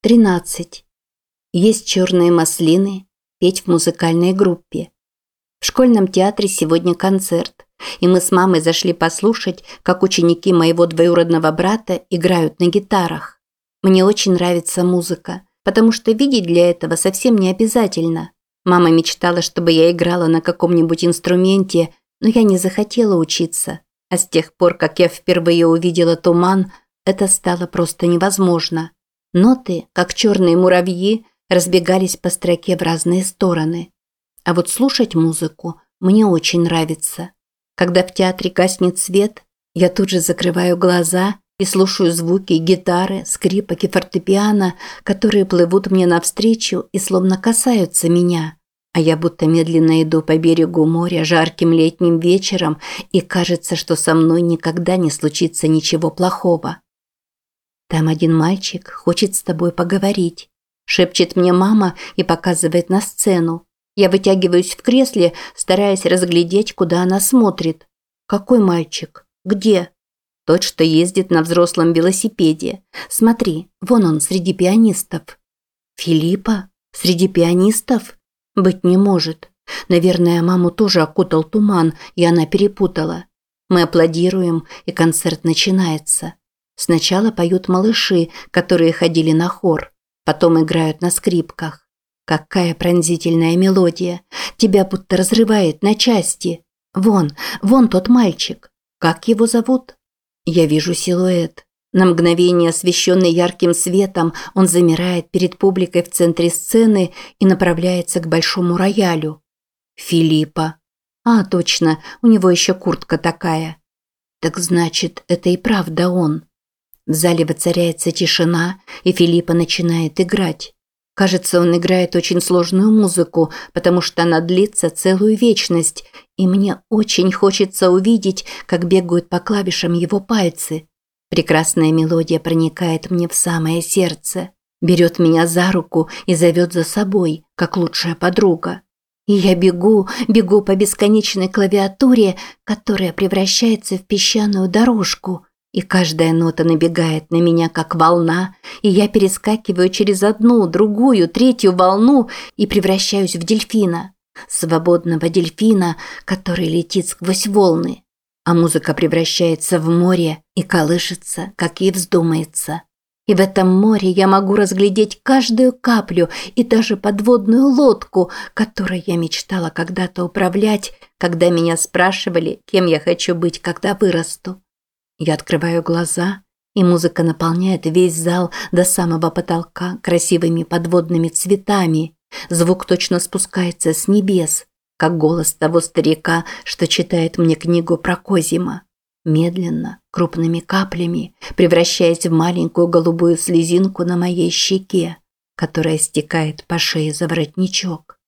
13. Есть черные маслины, петь в музыкальной группе. В школьном театре сегодня концерт, и мы с мамой зашли послушать, как ученики моего двоюродного брата играют на гитарах. Мне очень нравится музыка, потому что видеть для этого совсем не обязательно. Мама мечтала, чтобы я играла на каком-нибудь инструменте, но я не захотела учиться. А с тех пор, как я впервые увидела туман, это стало просто невозможно. Ноты, как черные муравьи, разбегались по строке в разные стороны. А вот слушать музыку мне очень нравится. Когда в театре гаснет свет, я тут же закрываю глаза и слушаю звуки гитары, скрипок и фортепиано, которые плывут мне навстречу и словно касаются меня. А я будто медленно иду по берегу моря жарким летним вечером, и кажется, что со мной никогда не случится ничего плохого. Там один мальчик хочет с тобой поговорить. Шепчет мне мама и показывает на сцену. Я вытягиваюсь в кресле, стараясь разглядеть, куда она смотрит. Какой мальчик? Где? Тот, что ездит на взрослом велосипеде. Смотри, вон он среди пианистов. Филиппа? Среди пианистов? Быть не может. Наверное, маму тоже окутал туман, и она перепутала. Мы аплодируем, и концерт начинается. Сначала поют малыши, которые ходили на хор, потом играют на скрипках. Какая пронзительная мелодия! Тебя будто разрывает на части. Вон, вон тот мальчик. Как его зовут? Я вижу силуэт. На мгновение, освещенный ярким светом, он замирает перед публикой в центре сцены и направляется к большому роялю. Филиппа. А, точно, у него еще куртка такая. Так значит, это и правда он. В зале воцаряется тишина, и Филиппа начинает играть. Кажется, он играет очень сложную музыку, потому что она длится целую вечность, и мне очень хочется увидеть, как бегают по клавишам его пальцы. Прекрасная мелодия проникает мне в самое сердце, берет меня за руку и зовет за собой, как лучшая подруга. И я бегу, бегу по бесконечной клавиатуре, которая превращается в песчаную дорожку – и каждая нота набегает на меня, как волна, и я перескакиваю через одну, другую, третью волну и превращаюсь в дельфина. Свободного дельфина, который летит сквозь волны. А музыка превращается в море и колышется, как ей вздумается. И в этом море я могу разглядеть каждую каплю и даже подводную лодку, которой я мечтала когда-то управлять, когда меня спрашивали, кем я хочу быть, когда вырасту. Я открываю глаза, и музыка наполняет весь зал до самого потолка красивыми подводными цветами. Звук точно спускается с небес, как голос того старика, что читает мне книгу про Козима. Медленно, крупными каплями, превращаясь в маленькую голубую слезинку на моей щеке, которая стекает по шее за воротничок.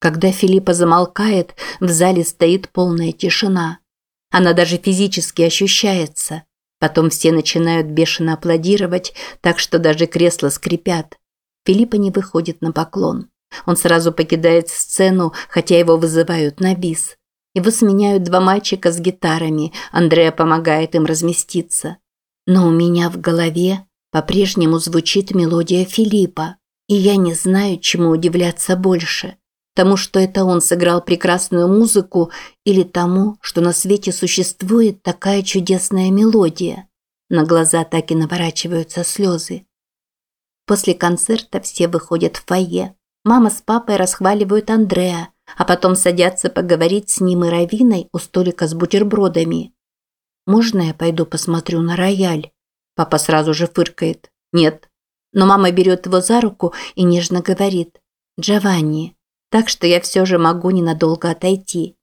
Когда Филиппа замолкает, в зале стоит полная тишина – она даже физически ощущается. Потом все начинают бешено аплодировать, так что даже кресла скрипят. Филиппа не выходит на поклон. Он сразу покидает сцену, хотя его вызывают на бис. Его сменяют два мальчика с гитарами, Андреа помогает им разместиться. Но у меня в голове по-прежнему звучит мелодия Филиппа, и я не знаю, чему удивляться больше тому, что это он сыграл прекрасную музыку, или тому, что на свете существует такая чудесная мелодия. На глаза так и наворачиваются слезы. После концерта все выходят в фойе. Мама с папой расхваливают Андреа, а потом садятся поговорить с ним и Равиной у столика с бутербродами. «Можно я пойду посмотрю на рояль?» Папа сразу же фыркает. «Нет». Но мама берет его за руку и нежно говорит. «Джованни, так что я все же могу ненадолго отойти.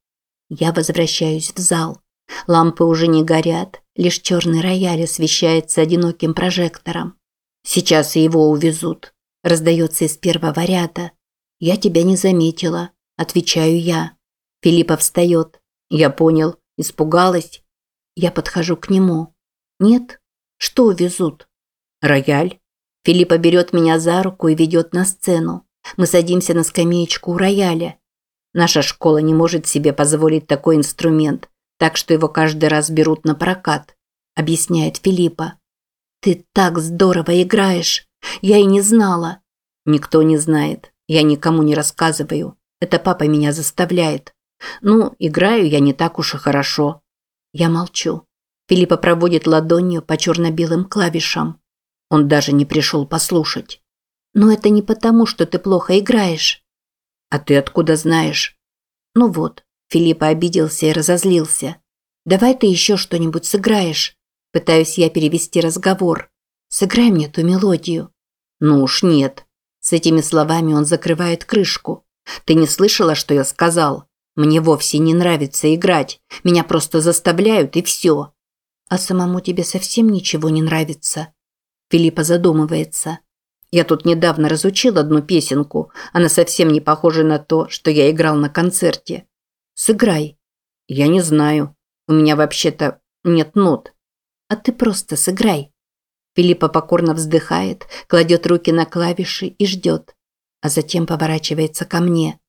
Я возвращаюсь в зал. Лампы уже не горят, лишь черный рояль освещается одиноким прожектором. Сейчас его увезут. Раздается из первого ряда. Я тебя не заметила, отвечаю я. Филиппа встает. Я понял, испугалась. Я подхожу к нему. Нет? Что увезут? Рояль. Филиппа берет меня за руку и ведет на сцену. Мы садимся на скамеечку у рояля. Наша школа не может себе позволить такой инструмент, так что его каждый раз берут на прокат, объясняет Филиппа. Ты так здорово играешь. Я и не знала». «Никто не знает. Я никому не рассказываю. Это папа меня заставляет. Ну, играю я не так уж и хорошо». Я молчу. Филиппа проводит ладонью по черно-белым клавишам. Он даже не пришел послушать. «Но это не потому, что ты плохо играешь». «А ты откуда знаешь?» «Ну вот». Филиппа обиделся и разозлился. «Давай ты еще что-нибудь сыграешь». Пытаюсь я перевести разговор. «Сыграй мне ту мелодию». «Ну уж нет». С этими словами он закрывает крышку. «Ты не слышала, что я сказал? Мне вовсе не нравится играть. Меня просто заставляют, и все». «А самому тебе совсем ничего не нравится?» Филиппа задумывается. «Я тут недавно разучил одну песенку. Она совсем не похожа на то, что я играл на концерте. Сыграй». «Я не знаю. У меня вообще-то нет нот». «А ты просто сыграй». Филиппа покорно вздыхает, кладет руки на клавиши и ждет. А затем поворачивается ко мне.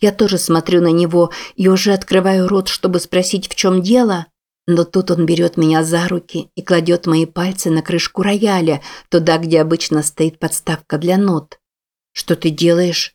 Я тоже смотрю на него и уже открываю рот, чтобы спросить, в чем дело, но тут он берет меня за руки и кладет мои пальцы на крышку рояля, туда, где обычно стоит подставка для нот. «Что ты делаешь?»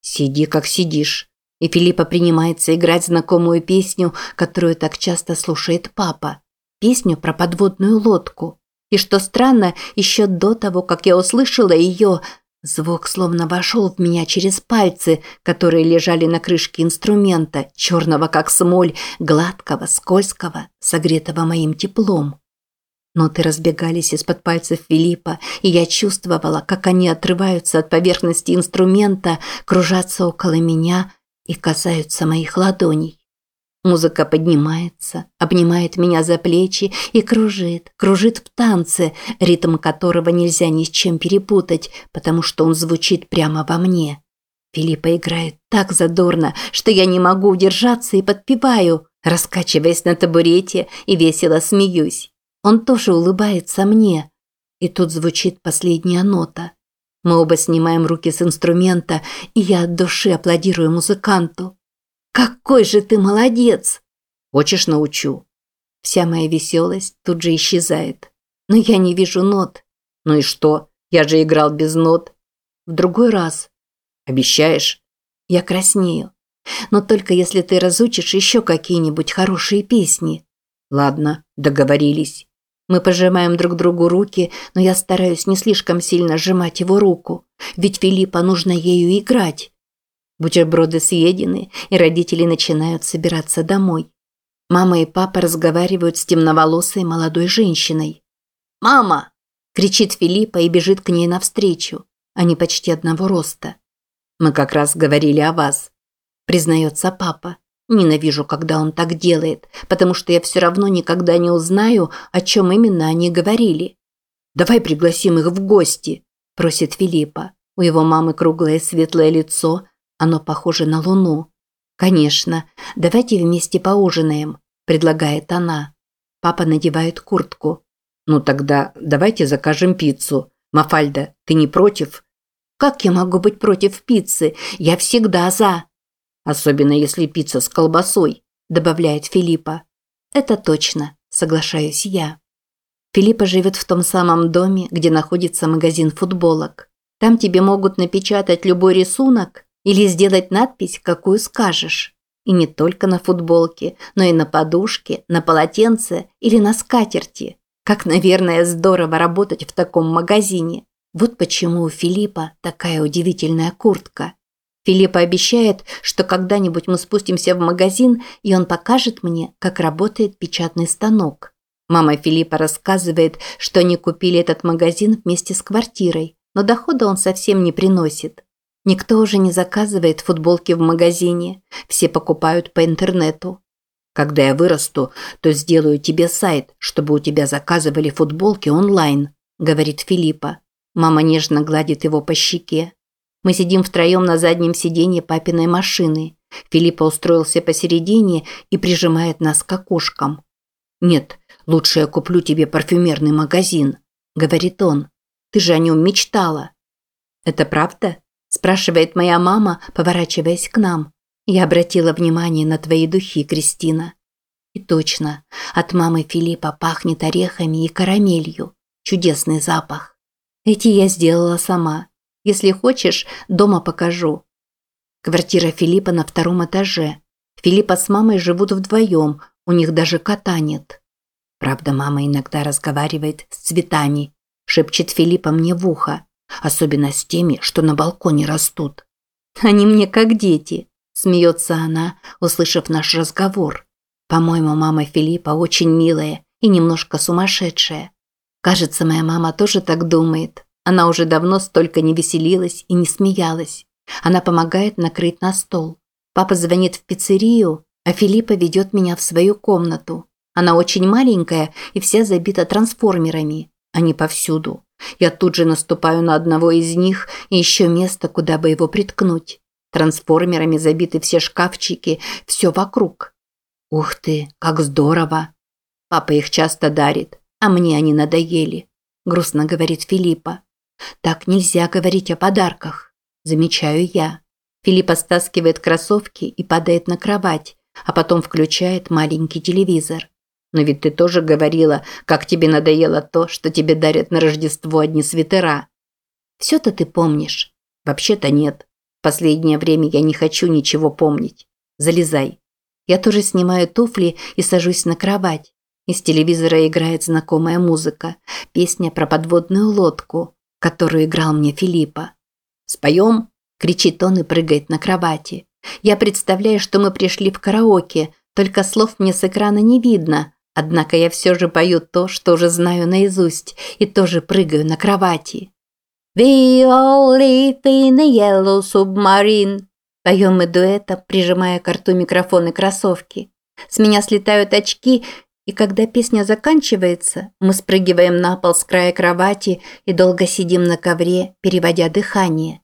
«Сиди, как сидишь». И Филиппа принимается играть знакомую песню, которую так часто слушает папа. Песню про подводную лодку. И что странно, еще до того, как я услышала ее, Звук словно вошел в меня через пальцы, которые лежали на крышке инструмента, черного как смоль, гладкого, скользкого, согретого моим теплом. Ноты разбегались из-под пальцев Филиппа, и я чувствовала, как они отрываются от поверхности инструмента, кружатся около меня и касаются моих ладоней. Музыка поднимается, обнимает меня за плечи и кружит, кружит в танце, ритм которого нельзя ни с чем перепутать, потому что он звучит прямо во мне. Филиппа играет так задорно, что я не могу удержаться и подпеваю, раскачиваясь на табурете и весело смеюсь. Он тоже улыбается мне. И тут звучит последняя нота. Мы оба снимаем руки с инструмента, и я от души аплодирую музыканту. «Какой же ты молодец!» «Хочешь, научу?» Вся моя веселость тут же исчезает. Но я не вижу нот. «Ну и что? Я же играл без нот». «В другой раз». «Обещаешь?» «Я краснею. Но только если ты разучишь еще какие-нибудь хорошие песни». «Ладно, договорились». Мы пожимаем друг другу руки, но я стараюсь не слишком сильно сжимать его руку, ведь Филиппа нужно ею играть. Бутерброды съедены, и родители начинают собираться домой. Мама и папа разговаривают с темноволосой молодой женщиной. «Мама!» – кричит Филиппа и бежит к ней навстречу. Они почти одного роста. «Мы как раз говорили о вас», – признается папа. Ненавижу, когда он так делает, потому что я все равно никогда не узнаю, о чем именно они говорили. «Давай пригласим их в гости», – просит Филиппа. У его мамы круглое светлое лицо, оно похоже на луну. Конечно, давайте вместе поужинаем, предлагает она. Папа надевает куртку. Ну тогда давайте закажем пиццу. Мафальда, ты не против? Как я могу быть против пиццы? Я всегда за. Особенно если пицца с колбасой, добавляет Филиппа. Это точно, соглашаюсь я. Филиппа живет в том самом доме, где находится магазин футболок. Там тебе могут напечатать любой рисунок, или сделать надпись, какую скажешь. И не только на футболке, но и на подушке, на полотенце или на скатерти. Как, наверное, здорово работать в таком магазине. Вот почему у Филиппа такая удивительная куртка. Филиппа обещает, что когда-нибудь мы спустимся в магазин, и он покажет мне, как работает печатный станок. Мама Филиппа рассказывает, что они купили этот магазин вместе с квартирой, но дохода он совсем не приносит. Никто уже не заказывает футболки в магазине, все покупают по интернету. Когда я вырасту, то сделаю тебе сайт, чтобы у тебя заказывали футболки онлайн, говорит Филиппа. Мама нежно гладит его по щеке. Мы сидим втроем на заднем сиденье папиной машины. Филиппа устроился посередине и прижимает нас к окошкам. «Нет, лучше я куплю тебе парфюмерный магазин», – говорит он. «Ты же о нем мечтала». «Это правда?» Спрашивает моя мама, поворачиваясь к нам. Я обратила внимание на твои духи, Кристина. И точно, от мамы Филиппа пахнет орехами и карамелью. Чудесный запах. Эти я сделала сама. Если хочешь, дома покажу. Квартира Филиппа на втором этаже. Филиппа с мамой живут вдвоем, у них даже кота нет. Правда, мама иногда разговаривает с цветами, шепчет Филиппа мне в ухо, особенно с теми, что на балконе растут. Они мне как дети, смеется она, услышав наш разговор. По-моему, мама Филиппа очень милая и немножко сумасшедшая. Кажется, моя мама тоже так думает. Она уже давно столько не веселилась и не смеялась. Она помогает накрыть на стол. Папа звонит в пиццерию, а Филиппа ведет меня в свою комнату. Она очень маленькая и вся забита трансформерами. Они повсюду. Я тут же наступаю на одного из них и ищу место, куда бы его приткнуть. Трансформерами забиты все шкафчики, все вокруг. Ух ты, как здорово. Папа их часто дарит, а мне они надоели. Грустно говорит Филиппа. Так нельзя говорить о подарках. Замечаю я. Филиппа стаскивает кроссовки и падает на кровать, а потом включает маленький телевизор. Но ведь ты тоже говорила, как тебе надоело то, что тебе дарят на Рождество одни свитера. Все-то ты помнишь. Вообще-то нет. Последнее время я не хочу ничего помнить. Залезай. Я тоже снимаю туфли и сажусь на кровать. Из телевизора играет знакомая музыка. Песня про подводную лодку, которую играл мне Филиппа. «Споем?» – кричит он и прыгает на кровати. Я представляю, что мы пришли в караоке, только слов мне с экрана не видно. Однако я все же пою то, что уже знаю наизусть, и тоже прыгаю на кровати. We all live in a yellow submarine. Поем мы дуэтом, прижимая к рту микрофон и кроссовки. С меня слетают очки, и когда песня заканчивается, мы спрыгиваем на пол с края кровати и долго сидим на ковре, переводя дыхание.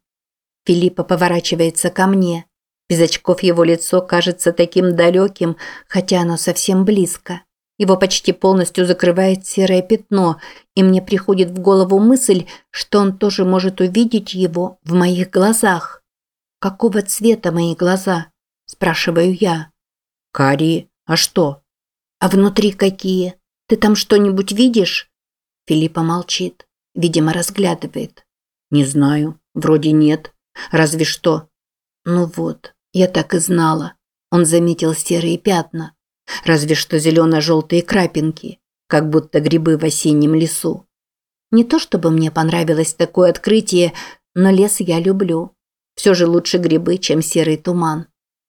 Филиппа поворачивается ко мне. Без очков его лицо кажется таким далеким, хотя оно совсем близко. Его почти полностью закрывает серое пятно, и мне приходит в голову мысль, что он тоже может увидеть его в моих глазах. «Какого цвета мои глаза?» – спрашиваю я. «Карие. А что?» «А внутри какие? Ты там что-нибудь видишь?» Филиппа молчит, видимо, разглядывает. «Не знаю. Вроде нет. Разве что». «Ну вот, я так и знала». Он заметил серые пятна. Разве что зелено-желтые крапинки, как будто грибы в осеннем лесу. Не то чтобы мне понравилось такое открытие, но лес я люблю. Все же лучше грибы, чем серый туман.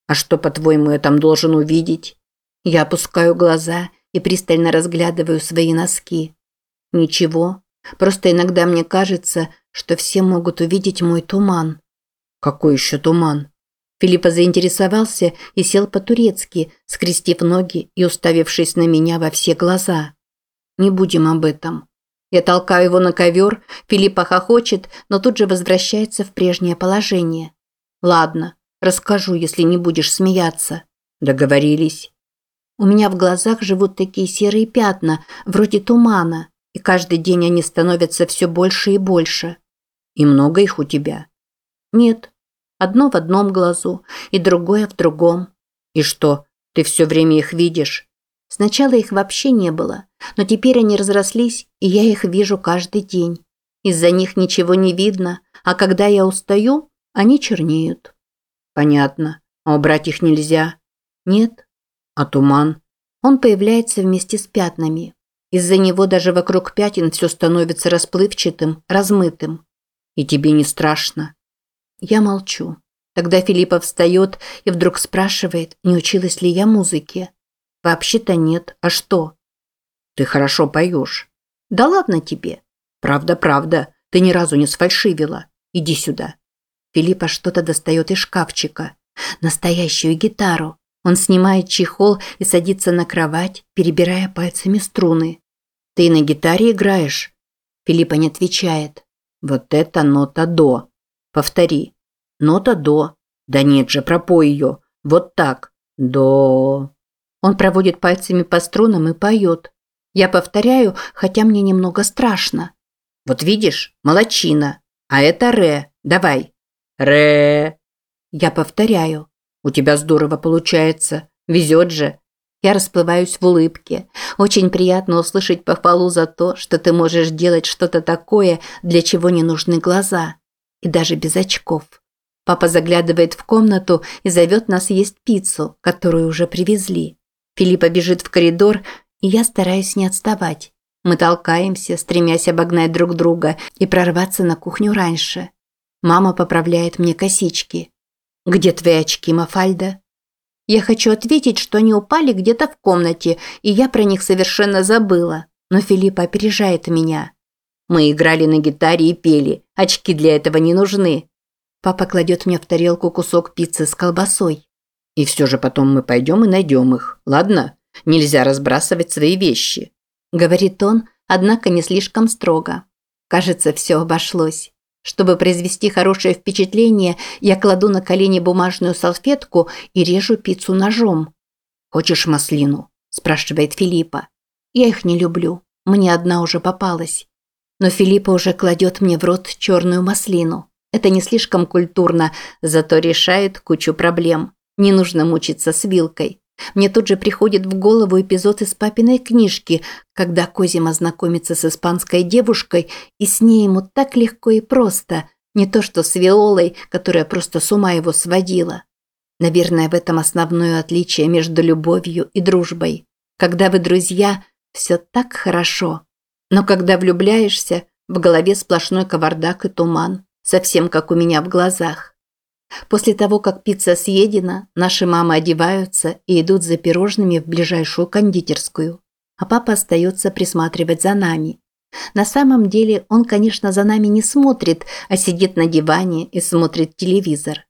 А что, по-твоему, я там должен увидеть? Я опускаю глаза и пристально разглядываю свои носки. Ничего, просто иногда мне кажется, что все могут увидеть мой туман. Какой еще туман? Филиппа заинтересовался и сел по-турецки, скрестив ноги и уставившись на меня во все глаза. «Не будем об этом». Я толкаю его на ковер, Филиппа хохочет, но тут же возвращается в прежнее положение. «Ладно, расскажу, если не будешь смеяться». «Договорились». У меня в глазах живут такие серые пятна, вроде тумана, и каждый день они становятся все больше и больше. И много их у тебя? Нет, Одно в одном глазу и другое в другом. И что, ты все время их видишь? Сначала их вообще не было, но теперь они разрослись, и я их вижу каждый день. Из-за них ничего не видно, а когда я устаю, они чернеют. Понятно. А убрать их нельзя? Нет. А туман? Он появляется вместе с пятнами. Из-за него даже вокруг пятен все становится расплывчатым, размытым. И тебе не страшно? Я молчу. Тогда Филиппа встает и вдруг спрашивает, не училась ли я музыке. Вообще-то нет. А что? Ты хорошо поешь. Да ладно тебе. Правда, правда. Ты ни разу не сфальшивила. Иди сюда. Филиппа что-то достает из шкафчика. Настоящую гитару. Он снимает чехол и садится на кровать, перебирая пальцами струны. Ты на гитаре играешь? Филиппа не отвечает. Вот это нота до. Повтори. Нота до. Да нет же, пропой ее. Вот так. До. Он проводит пальцами по струнам и поет. Я повторяю, хотя мне немного страшно. Вот видишь, молочина. А это ре. Давай. Ре. Я повторяю. У тебя здорово получается. Везет же. Я расплываюсь в улыбке. Очень приятно услышать похвалу за то, что ты можешь делать что-то такое, для чего не нужны глаза. И даже без очков. Папа заглядывает в комнату и зовет нас есть пиццу, которую уже привезли. Филиппа бежит в коридор, и я стараюсь не отставать. Мы толкаемся, стремясь обогнать друг друга и прорваться на кухню раньше. Мама поправляет мне косички. «Где твои очки, Мафальда?» Я хочу ответить, что они упали где-то в комнате, и я про них совершенно забыла. Но Филипп опережает меня. Мы играли на гитаре и пели. Очки для этого не нужны. Папа кладет мне в тарелку кусок пиццы с колбасой. И все же потом мы пойдем и найдем их, ладно? Нельзя разбрасывать свои вещи. Говорит он, однако не слишком строго. Кажется, все обошлось. Чтобы произвести хорошее впечатление, я кладу на колени бумажную салфетку и режу пиццу ножом. «Хочешь маслину?» – спрашивает Филиппа. Я их не люблю. Мне одна уже попалась. Но Филиппа уже кладет мне в рот черную маслину. Это не слишком культурно, зато решает кучу проблем. Не нужно мучиться с вилкой. Мне тут же приходит в голову эпизод из папиной книжки, когда Козима знакомится с испанской девушкой, и с ней ему так легко и просто, не то что с Виолой, которая просто с ума его сводила. Наверное, в этом основное отличие между любовью и дружбой. Когда вы друзья, все так хорошо. Но когда влюбляешься, в голове сплошной кавардак и туман, совсем как у меня в глазах. После того, как пицца съедена, наши мамы одеваются и идут за пирожными в ближайшую кондитерскую. А папа остается присматривать за нами. На самом деле он, конечно, за нами не смотрит, а сидит на диване и смотрит телевизор.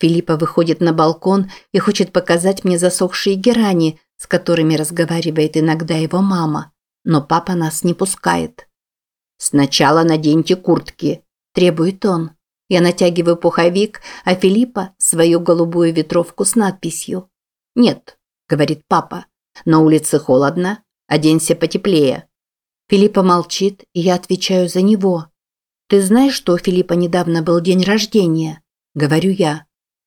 Филиппа выходит на балкон и хочет показать мне засохшие герани, с которыми разговаривает иногда его мама. Но папа нас не пускает. «Сначала наденьте куртки», – требует он. Я натягиваю пуховик, а Филиппа – свою голубую ветровку с надписью. «Нет», – говорит папа, – «на улице холодно, оденься потеплее». Филиппа молчит, и я отвечаю за него. «Ты знаешь, что у Филиппа недавно был день рождения?» – говорю я.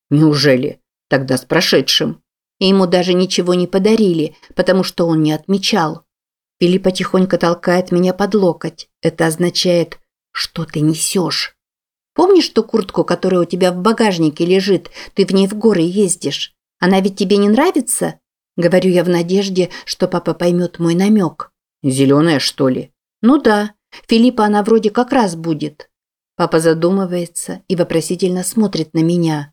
«Неужели? Тогда с прошедшим». И ему даже ничего не подарили, потому что он не отмечал. Филиппа тихонько толкает меня под локоть. Это означает «что ты несешь?». Помнишь ту куртку, которая у тебя в багажнике лежит? Ты в ней в горы ездишь. Она ведь тебе не нравится?» Говорю я в надежде, что папа поймет мой намек. «Зеленая, что ли?» «Ну да. Филиппа она вроде как раз будет». Папа задумывается и вопросительно смотрит на меня.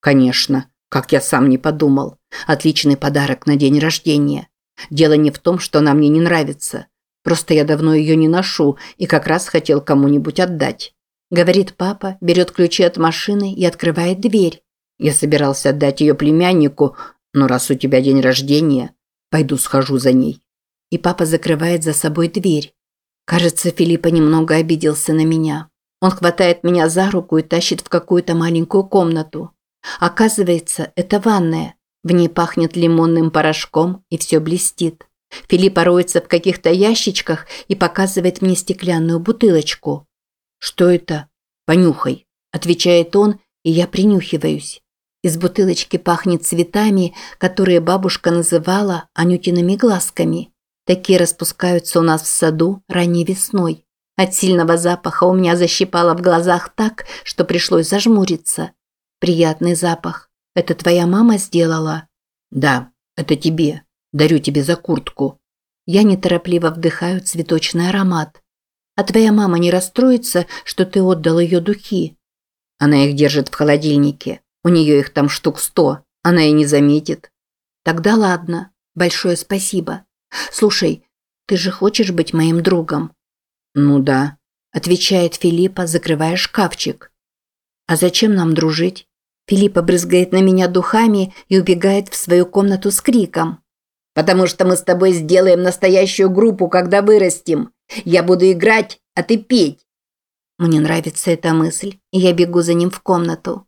«Конечно. Как я сам не подумал. Отличный подарок на день рождения. Дело не в том, что она мне не нравится. Просто я давно ее не ношу и как раз хотел кому-нибудь отдать. Говорит папа, берет ключи от машины и открывает дверь. Я собирался отдать ее племяннику, но раз у тебя день рождения, пойду схожу за ней. И папа закрывает за собой дверь. Кажется, Филиппа немного обиделся на меня. Он хватает меня за руку и тащит в какую-то маленькую комнату. Оказывается, это ванная. В ней пахнет лимонным порошком и все блестит. Филиппа роется в каких-то ящичках и показывает мне стеклянную бутылочку. «Что это?» «Понюхай», – отвечает он, и я принюхиваюсь. Из бутылочки пахнет цветами, которые бабушка называла анютиными глазками. Такие распускаются у нас в саду ранней весной. От сильного запаха у меня защипало в глазах так, что пришлось зажмуриться. Приятный запах. Это твоя мама сделала? Да, это тебе. Дарю тебе за куртку. Я неторопливо вдыхаю цветочный аромат. А твоя мама не расстроится, что ты отдал ее духи? Она их держит в холодильнике. У нее их там штук сто. Она и не заметит. Тогда ладно. Большое спасибо. Слушай, ты же хочешь быть моим другом? Ну да, отвечает Филиппа, закрывая шкафчик. А зачем нам дружить? Филиппа брызгает на меня духами и убегает в свою комнату с криком. «Потому что мы с тобой сделаем настоящую группу, когда вырастем. Я буду играть, а ты петь. Мне нравится эта мысль, и я бегу за ним в комнату.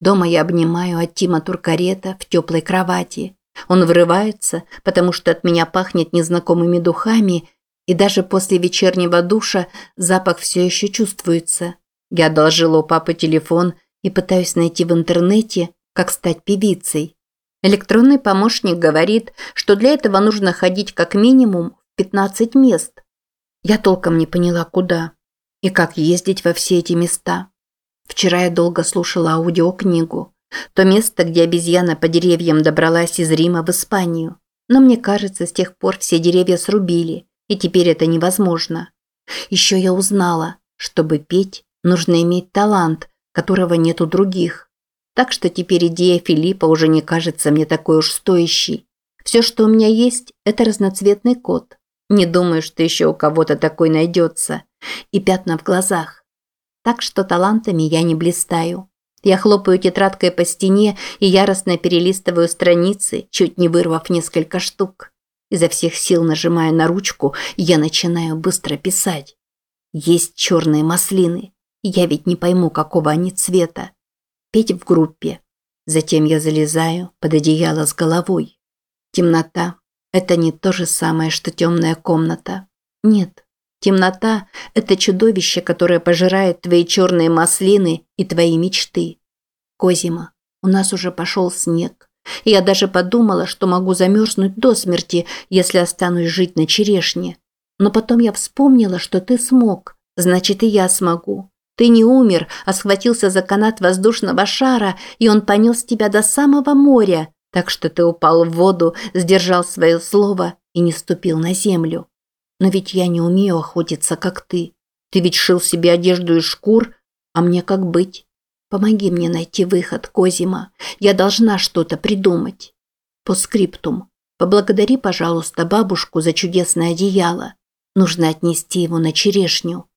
Дома я обнимаю от Тима Туркарета в теплой кровати. Он вырывается, потому что от меня пахнет незнакомыми духами, и даже после вечернего душа запах все еще чувствуется. Я одолжила у папы телефон и пытаюсь найти в интернете, как стать певицей. Электронный помощник говорит, что для этого нужно ходить как минимум в 15 мест. Я толком не поняла, куда и как ездить во все эти места. Вчера я долго слушала аудиокнигу. То место, где обезьяна по деревьям добралась из Рима в Испанию. Но мне кажется, с тех пор все деревья срубили, и теперь это невозможно. Еще я узнала, чтобы петь, нужно иметь талант, которого нет у других. Так что теперь идея Филиппа уже не кажется мне такой уж стоящей. Все, что у меня есть, это разноцветный кот. Не думаю, что еще у кого-то такой найдется. И пятна в глазах. Так что талантами я не блистаю. Я хлопаю тетрадкой по стене и яростно перелистываю страницы, чуть не вырвав несколько штук. Изо всех сил нажимая на ручку, я начинаю быстро писать. Есть черные маслины. Я ведь не пойму, какого они цвета петь в группе. Затем я залезаю под одеяло с головой. Темнота – это не то же самое, что темная комната. Нет, темнота – это чудовище, которое пожирает твои черные маслины и твои мечты. Козима, у нас уже пошел снег. я даже подумала, что могу замерзнуть до смерти, если останусь жить на черешне. Но потом я вспомнила, что ты смог, значит и я смогу. Ты не умер, а схватился за канат воздушного шара, и он понес тебя до самого моря, так что ты упал в воду, сдержал свое слово и не ступил на землю. Но ведь я не умею охотиться, как ты. Ты ведь шил себе одежду из шкур, а мне как быть? Помоги мне найти выход, Козима. Я должна что-то придумать. По скриптум. Поблагодари, пожалуйста, бабушку за чудесное одеяло. Нужно отнести его на черешню.